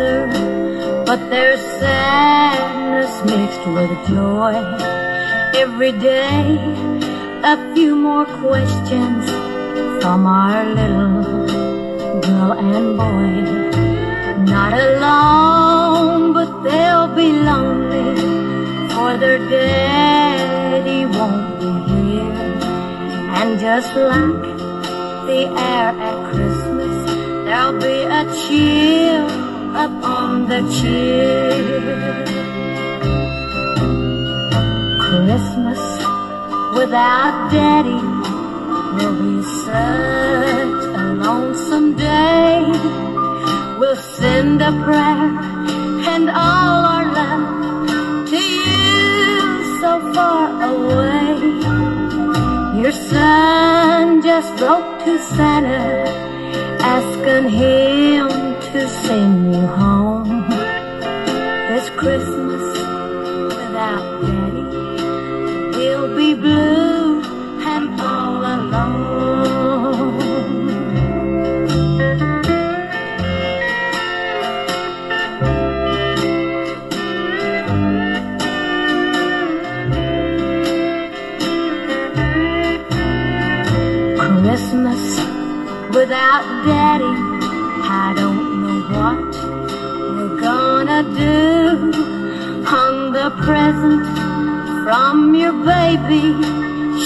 answer, but there's sadness mixed with joy. Every day, a few more questions from our little girl and boy. Not alone, but they'll be lonely, for their daddy won't be here. And just like the air at Christmas, there'll be a chill up on the chill. Christmas without daddy will be such a lonesome day. We'll send a prayer and all our love to you so far away. Your son just wrote to Santa asking him to send you home this Christmas without daddy. He'll be blue and all alone. Christmas without daddy. Present from your baby.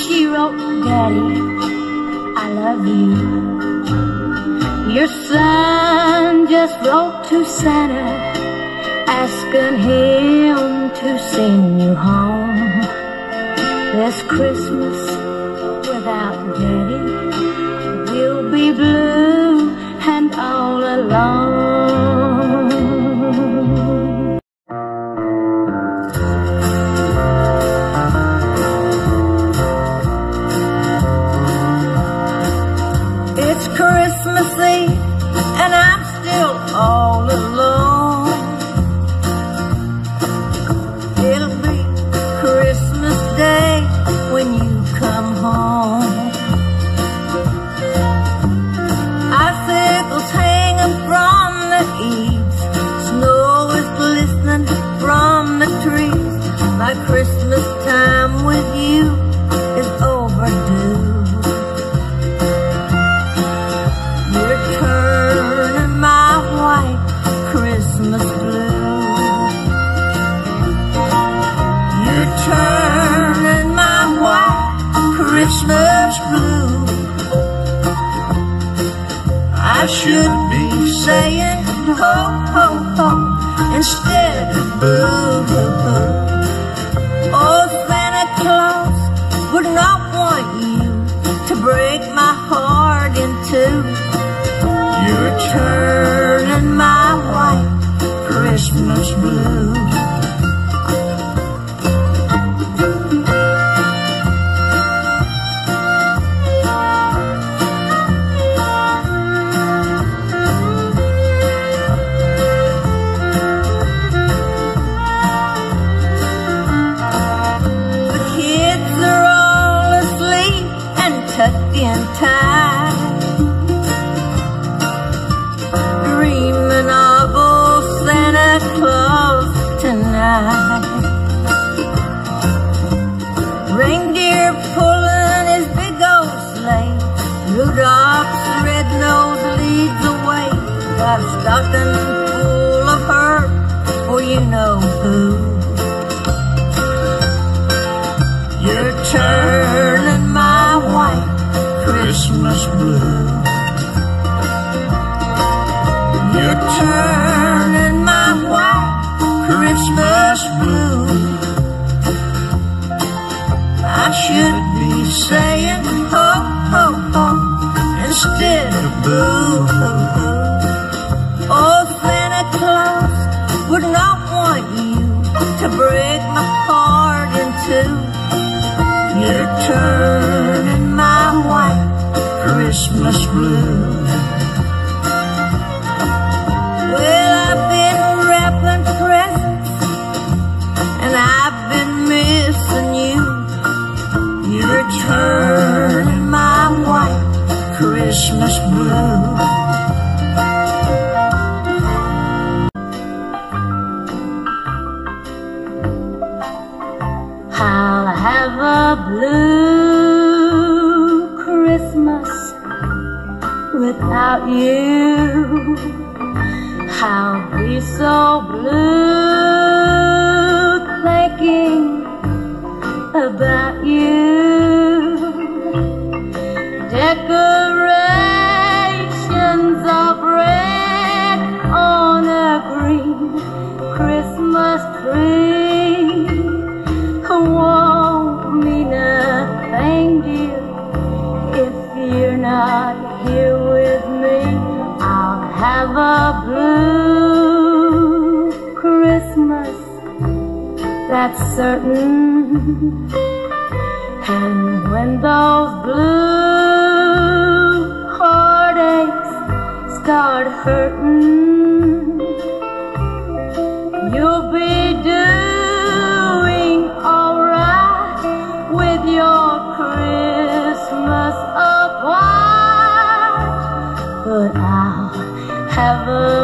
She wrote, Daddy, I love you. Your son just wrote to Santa, asking him to send you home this Christmas without Daddy. We'll be blue and all alone. Got a stocking full of her, for you know who. You're turning my white Christmas blue. You're turning my white Christmas blue. I should be saying ho ho ho instead of boo turning my white Christmas blue. Well, I've been wrapping presents and I've been missing you. You're turning my white Christmas blue. Have a blue. Without you. I'll be so blue that's certain. And when those blue heartaches start hurting, you'll be doing alright with your Christmas white. But I'll have a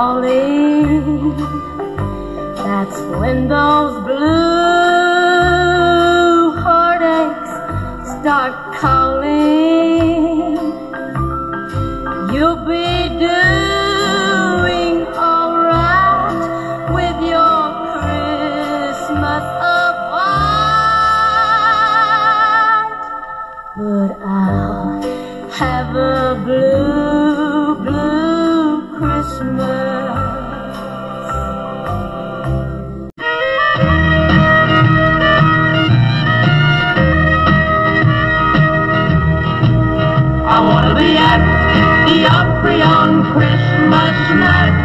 start The Opry on Christmas night,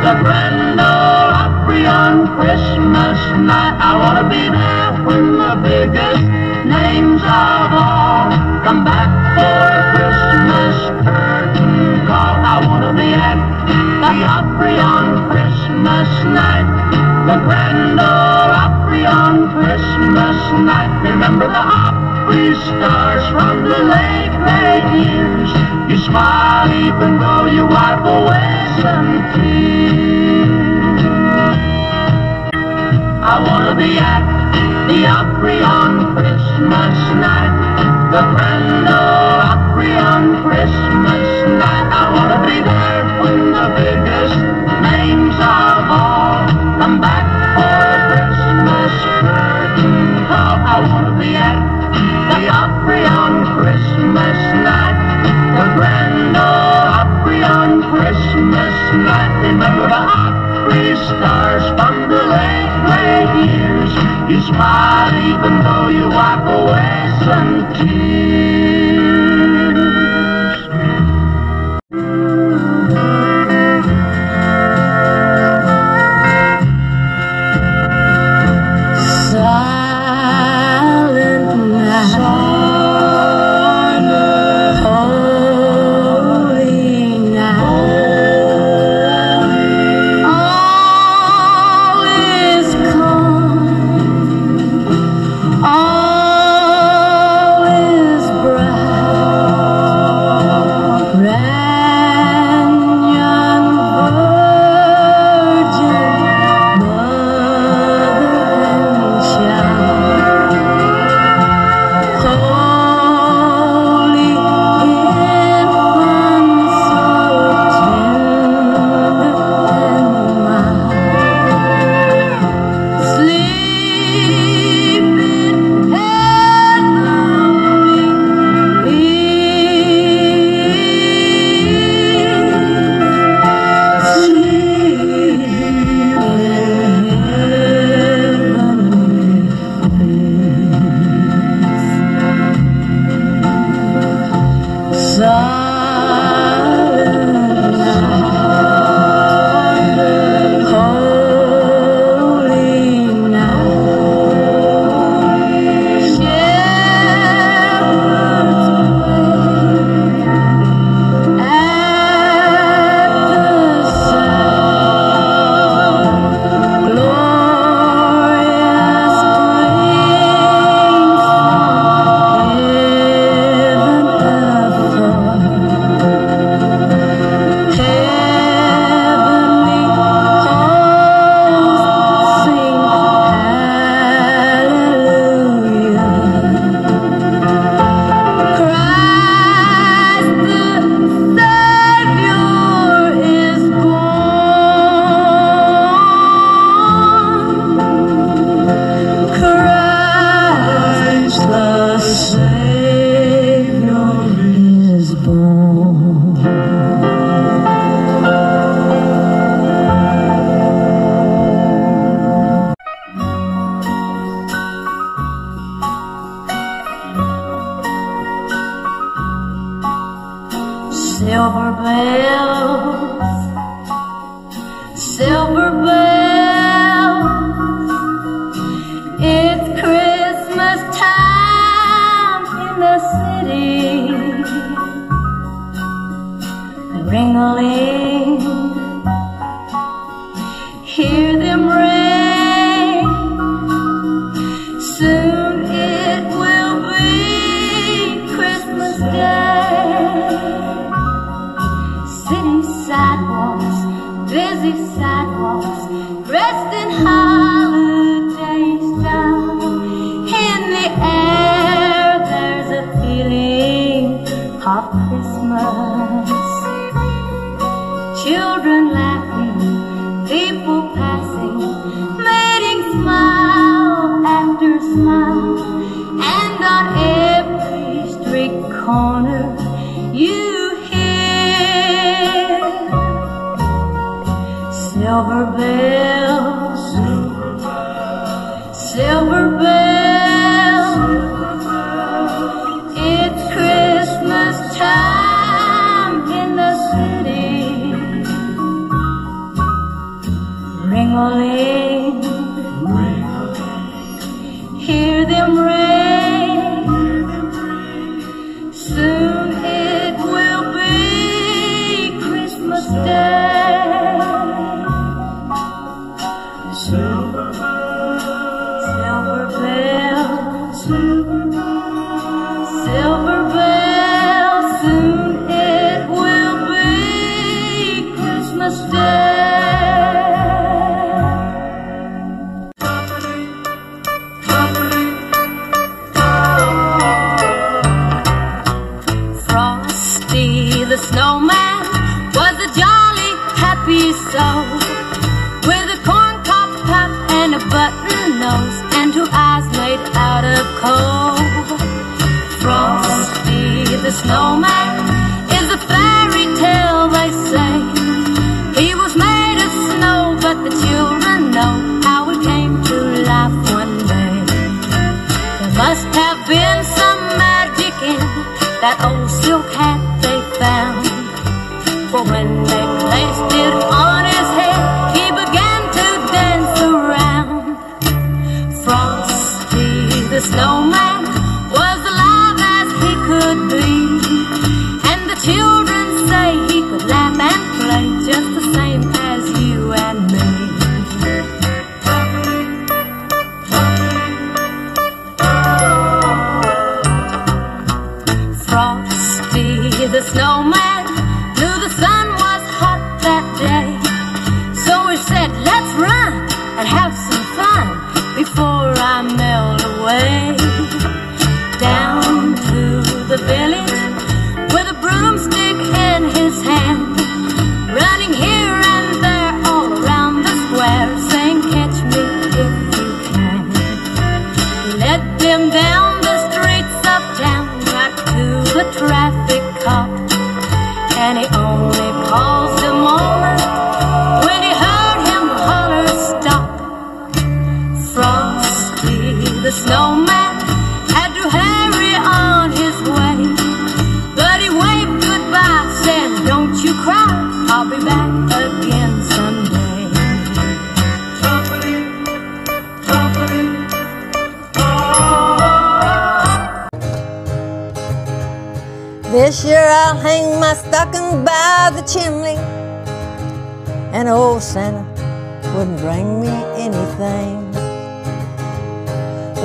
the Grand Ole Opry on Christmas night. I wanna be there when the biggest names of all come back for a Christmas curtain call. I wanna be at the Opry on Christmas night, the Grand Ole Opry on Christmas night. Remember the Opry stars from the late, late years. You smile even though you wipe away some tears. I wanna be at the Opry on Christmas night, the Grand Ole Opry on Christmas night. I wanna be there when the biggest names of all come back for Christmas curtain call. I wanna be at Christmas night, the Grand Ole Opry on Christmas night. Remember the Opry stars from the late, late years. You smile even though you wipe away some tears. thee. Ringling.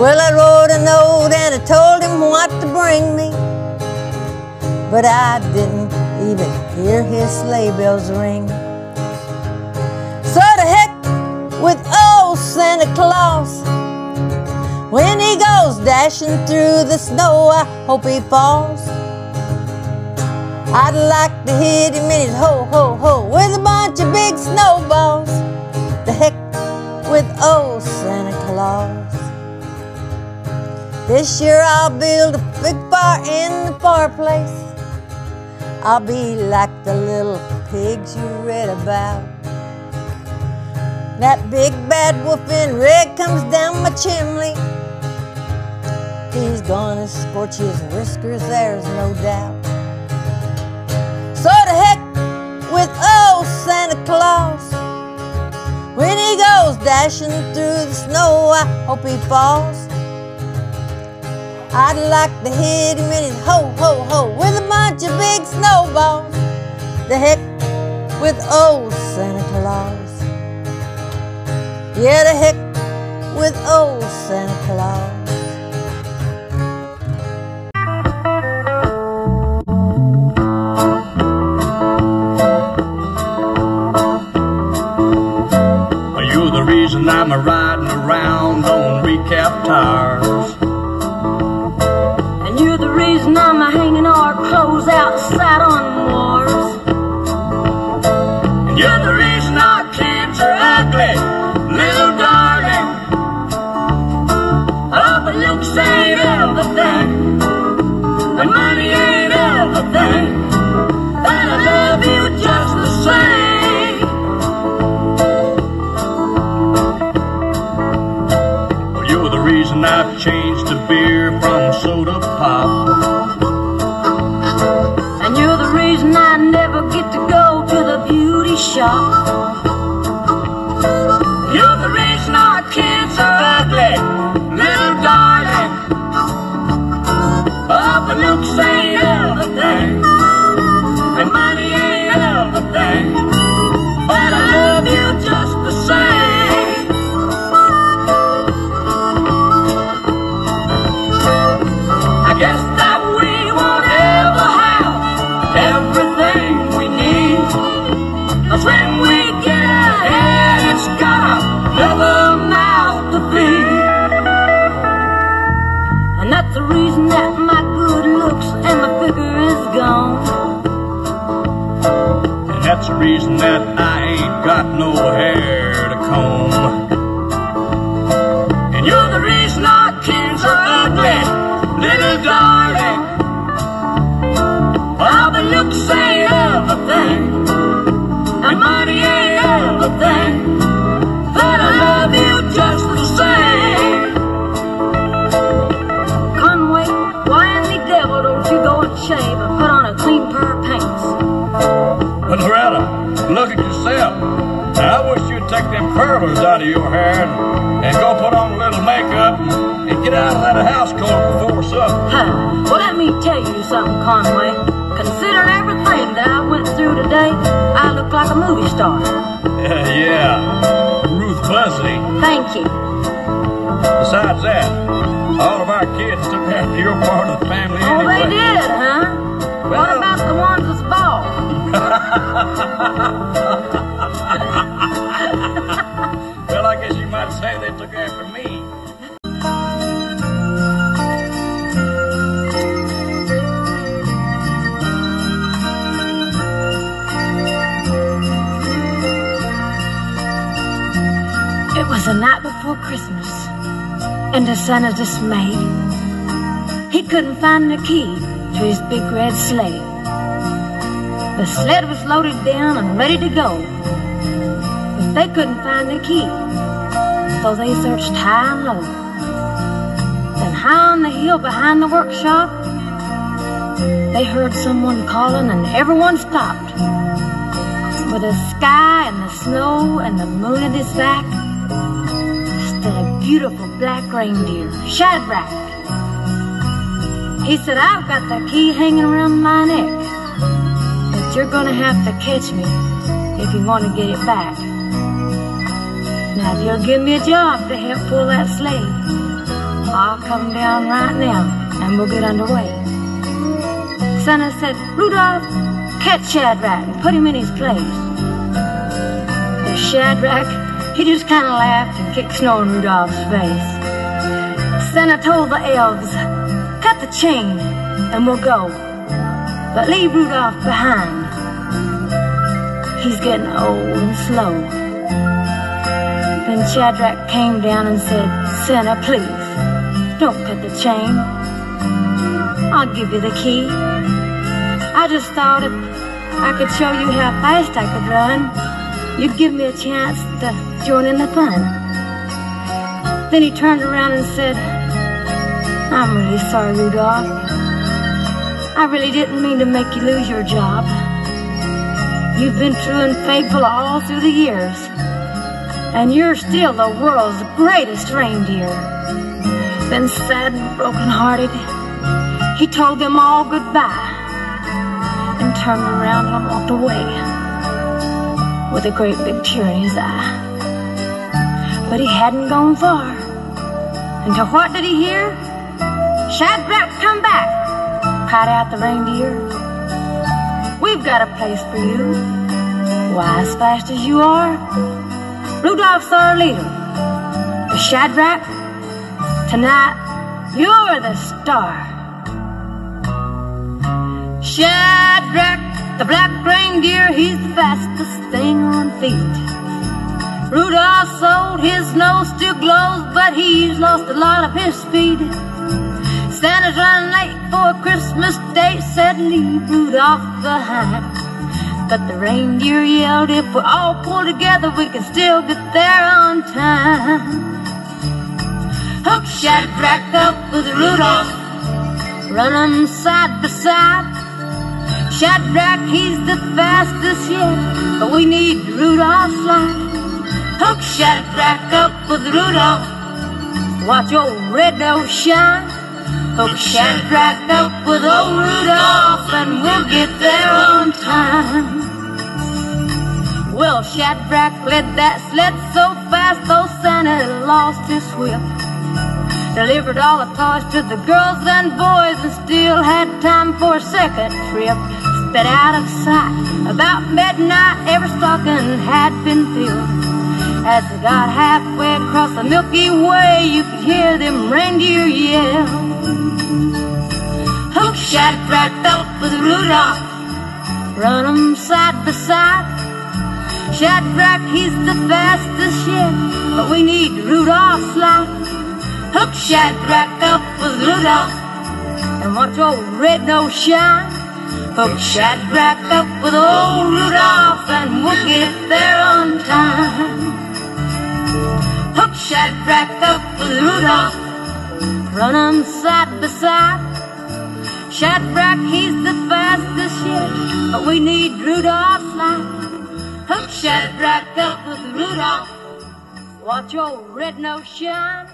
Well, I wrote a note and I told him what to bring me, but I didn't even hear his sleigh bells ring. So to heck with old Santa Claus. When he goes dashing through the snow, I hope he falls. I'd like to hit him in his ho ho ho with a bunch of big snowballs. The heck with old Santa Claus. This year I'll build a big fire in the fireplace. I'll be like the little pigs you read about. That big bad wolf in red comes down my chimney. He's gonna scorch his whiskers, there's no doubt. So to heck with old Santa Claus. When he goes dashing through the snow, I hope he falls. I'd like to hit him in his ho ho ho with a bunch of big snowballs. The heck with old Santa Claus. Yeah, the heck with old Santa Claus. Conway. Considering everything that I went through today, I look like a movie star. Yeah, yeah. Ruth Buzzi. Thank you. Besides that, all of our kids took after your part of the family Oh, anyway. they did, huh? What about the ones that's bald? And to Santa's dismay, he couldn't find the key to his big red sleigh. The sled was loaded down and ready to go, but they couldn't find the key, so they searched high and low. Then high on the hill behind the workshop, they heard someone calling and everyone stopped. With the sky and the snow and the moon at his back, stood a beautiful black reindeer, Shadrach. He said, I've got the key hanging around my neck, but you're gonna have to catch me if you want to get it back. Now, if you'll give me a job to help pull that sleigh, I'll come down right now and we'll get underway. Santa said, Rudolph, catch Shadrach and put him in his place. Shadrach, he just kind of laughed and kicked snow Rudolph's face. Santa told the elves, cut the chain and we'll go. But leave Rudolph behind. He's getting old and slow. Then Shadrach came down and said, Santa, please, don't cut the chain. I'll give you the key. I just thought if I could show you how fast I could run, you'd give me a chance to join in the fun. Then he turned around and said, I'm really sorry, Rudolph. I really didn't mean to make you lose your job. You've been true and faithful all through the years, and you're still the world's greatest reindeer. Then, sad and broken-hearted, he told them all goodbye and turned around and walked away with a great big tear in his eye. But he hadn't gone far. Until what did he hear? Shadrach, come back! cried out the reindeer. We've got a place for you. Why, as fast as you are, Rudolph's our leader. But Shadrach, tonight you're the star. Shadrach, the black reindeer, he's the fastest thing on feet. Rudolph sold his nose still glows, but he's lost a lot of his speed. Santa's running late for Christmas date, said leave Rudolph behind. But the reindeer yelled, if we all pull together, we can still get there on time. Hook Shadrach up with Rudolph, run 'em side by side. Shadrach, he's the fastest yet, but we need Rudolph's light. Hook Shadrach up with Rudolph, watch old red nose shine. Hook Shadrach up with old Rudolph, and we'll get there on time. Well, Shadrach led that sled so fast, though Santa lost his whip. Delivered all the toys to the girls and boys, and still had time for a second trip. Sped out of sight. About midnight, every stocking had been filled. As they got halfway across the Milky Way, you could hear them reindeer yell. Hook Shadrach up with Rudolph, run 'em side by side. Shadrach, he's the fastest yet, but we need Rudolph's light. Hook Shadrach up with Rudolph, and watch old red nose shine. Hook Shadrach up with old Rudolph, and we'll get there on time. Hook Shadrach up with Rudolph, run 'em side by side. Shadrach, he's the fastest yet, but we need Rudolph's light. Hook Shadrach up with Rudolph. Watch your red nose shine.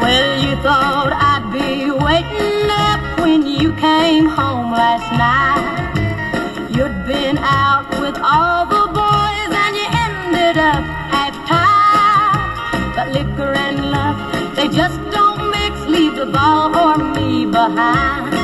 Well, you thought I'd home last night. You'd been out with all the boys and you ended up half tied. But liquor and love, they just don't mix. Leave the ball or me behind.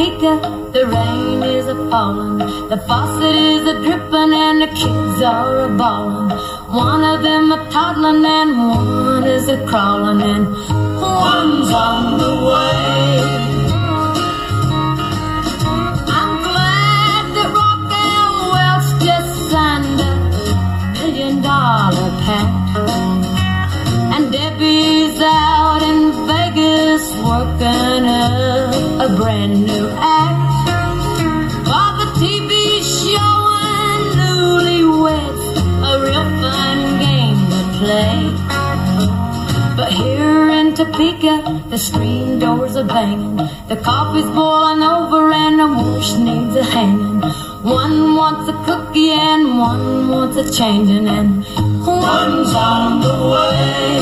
speaker. The rain is a falling, the faucet is a dripping, and the kids are a balling. One of them a toddling, and one is a crawling, and one's on the way. working up brand new act for the TV show and newlyweds, a real fun game to play. But here in Topeka, the screen doors are banging, the coffee's boiling over, and the wash needs a hanging. One wants a cookie and one wants a changing, and one's on the way.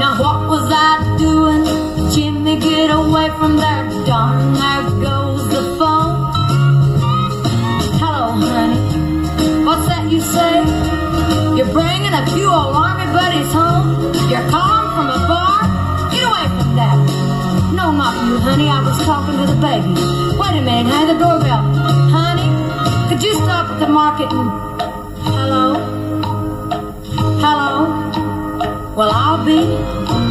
Now what was I doing? Jimmy, get away from there, darn, there goes the phone. Hello, honey, what's that you say? You're bringing a few old army buddies home? You're calling from a bar? Get away from that. No, not you, honey. I was talking to the baby. Wait a minute, honey. The doorbell. Honey, could you stop at the market and... Hello? Hello? Well, I'll be.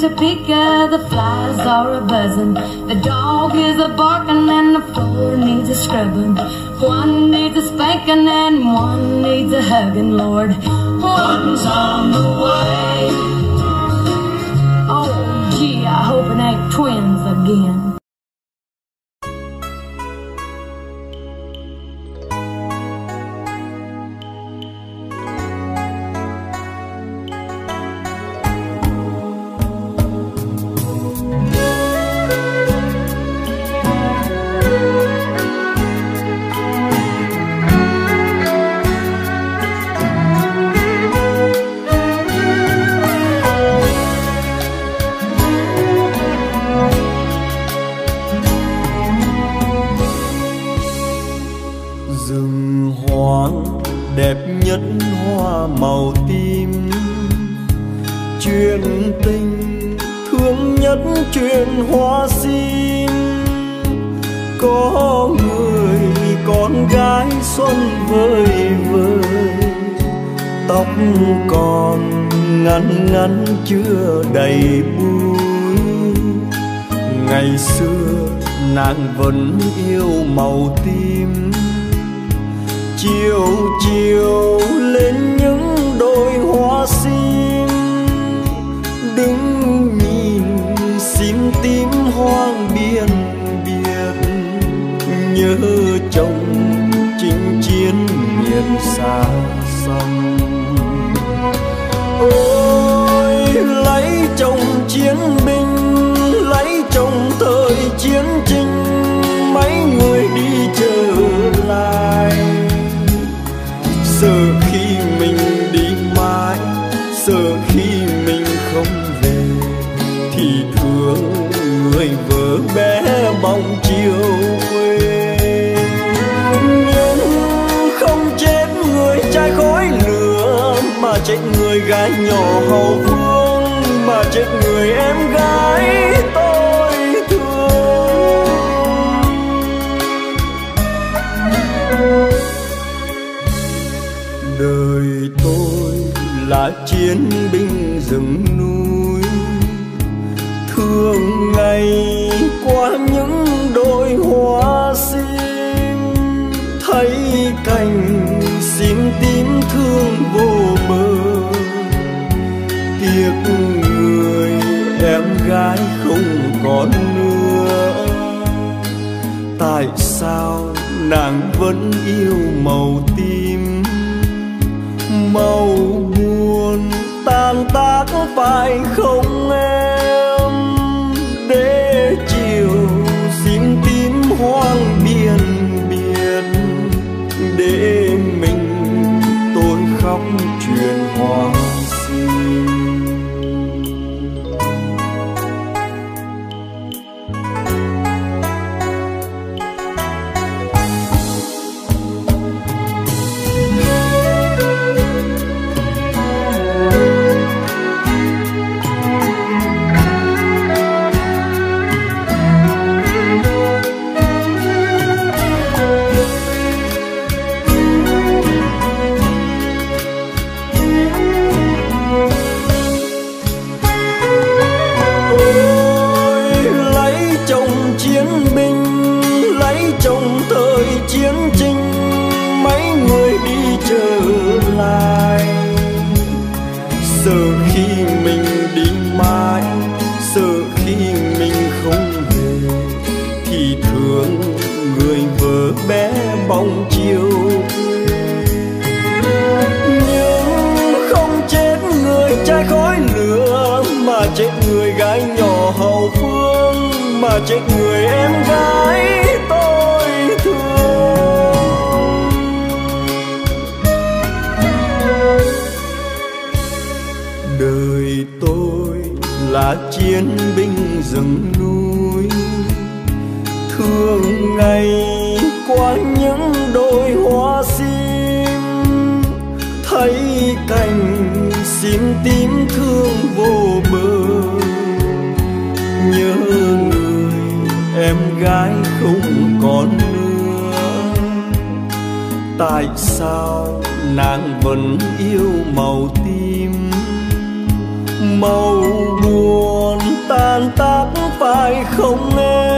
Topeka, the flies are a buzzing. The dog is a barking, a scrubbing. One needs a spanking, and one needs a hugging, Lord. One's on the way. Oh, gee, I hope it ain't twins again. Gái nhỏ hầu vương mà chết người em gái tôi thương. Đời tôi là chiến binh rừng núi, thương ngày vẫn yêu màu tím màu buồn tan tác phải không ngày qua những đôi hoa sim, thấy cành sim tím thương vô bờ. Nhớ người em gái không còn nữa. Tại sao nàng vẫn yêu màu tim? Màu buồn tan tác phải không em?